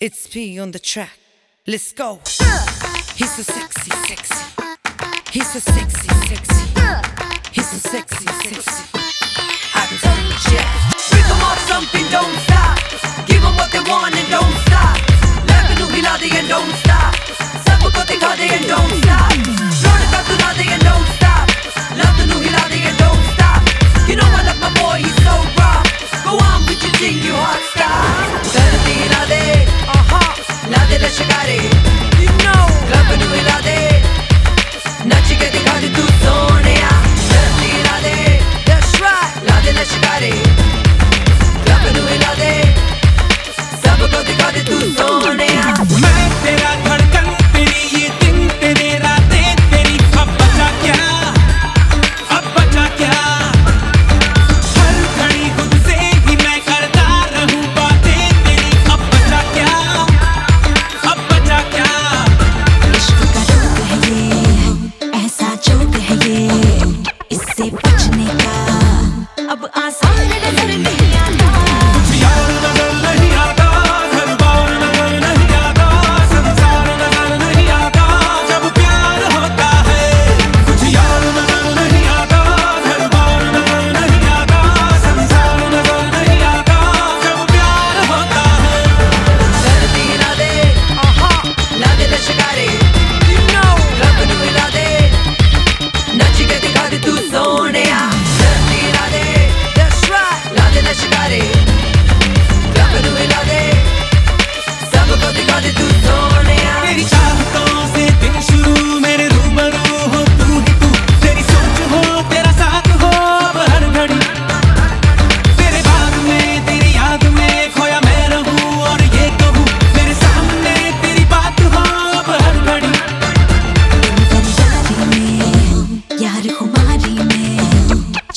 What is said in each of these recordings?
It's P on the track. Let's go. He's so sexy, sexy. He's so sexy, sexy. He's so sexy, Sip.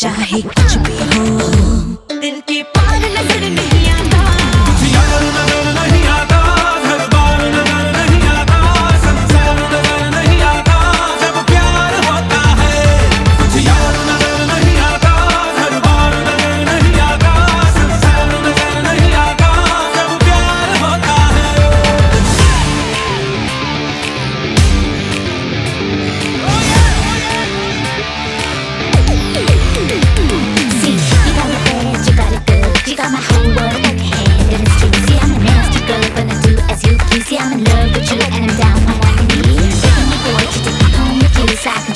चाहे कुछ भी हो। दिल की I'm in love with you. and I'm down on one knee Taking take me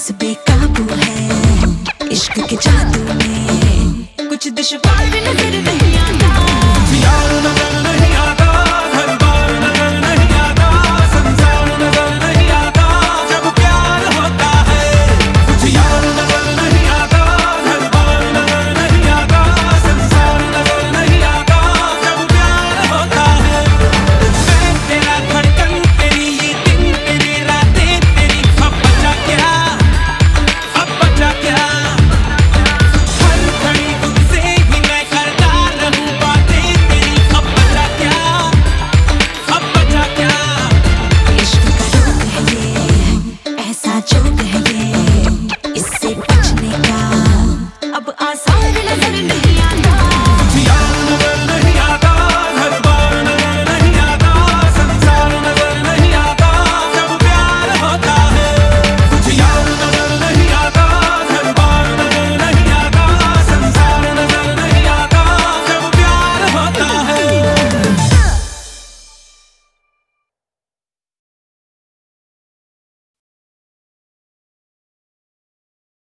recipe.